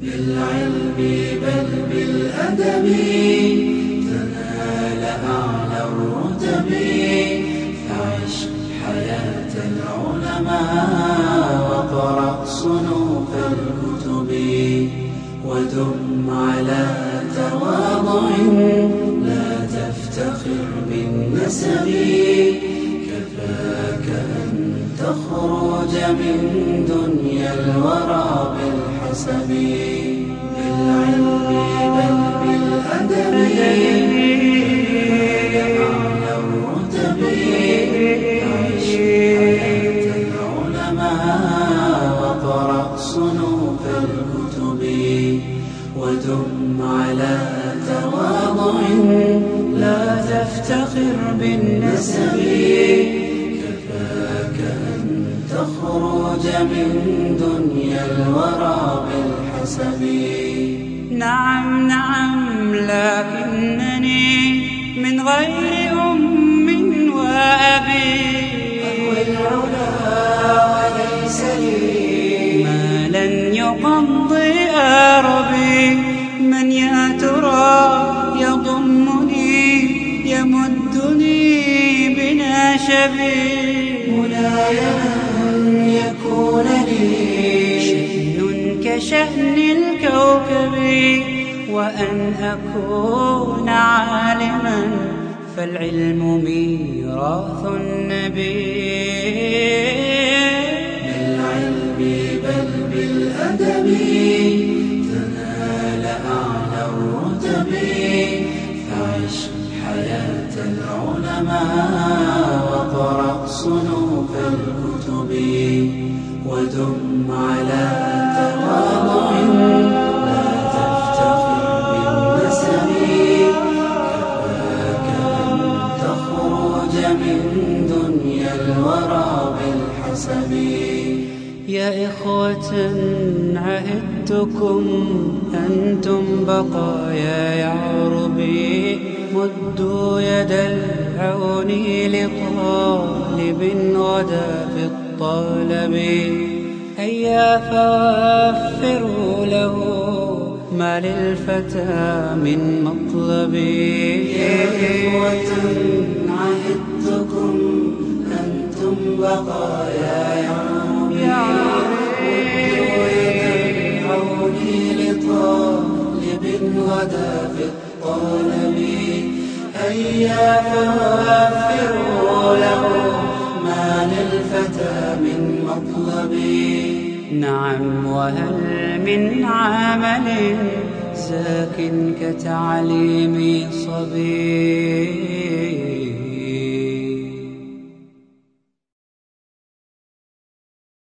بالعلم بل بالأدب تنال أعلى الرتب فعش حياة العلماء وقرأ صنوف الكتب ودم على تواضع لا تفتخر بالنسب كفاك أن تخرج من دنيا الورى بالعلم بل بالأدب أعلى الرتب عيش حياة العلماء وقرأ صنوف الكتب ودم على تواضع لا تفتخر بالنسب كفاك أن تخرج من دنيا الورى بالحسب نعم نعم لكنني من غير أم وأبي. أهوي العلا وليس لي ما لن يقضي أربي من يا ترى يضمني يمدني بناشبي. مناي أن يكون لي كشأن الكوكب وأن أكون عالما فالعلم ميراث النبي. بالعلم بل بالأدب تنال أعلى الرتب فعش حياة العلماء. وقرأ صنوف الكتب ودم على تواضع لا تفتخر كفاك أن تخرج من دنيا الورى يا إخوة عهدتكم أنتم بقايا يعربي مدوا يد العون لطالب غدا في الطلب هيا فوفروا له ما للفتى من مطلب. يا إخوة عهدتكم أنتم بقايا يعربي عوني لطالب غدا في الطلب هيا فوفروا له ما للفتى من مطلب. نعم وهل من عمل زاك كتعليم صبي؟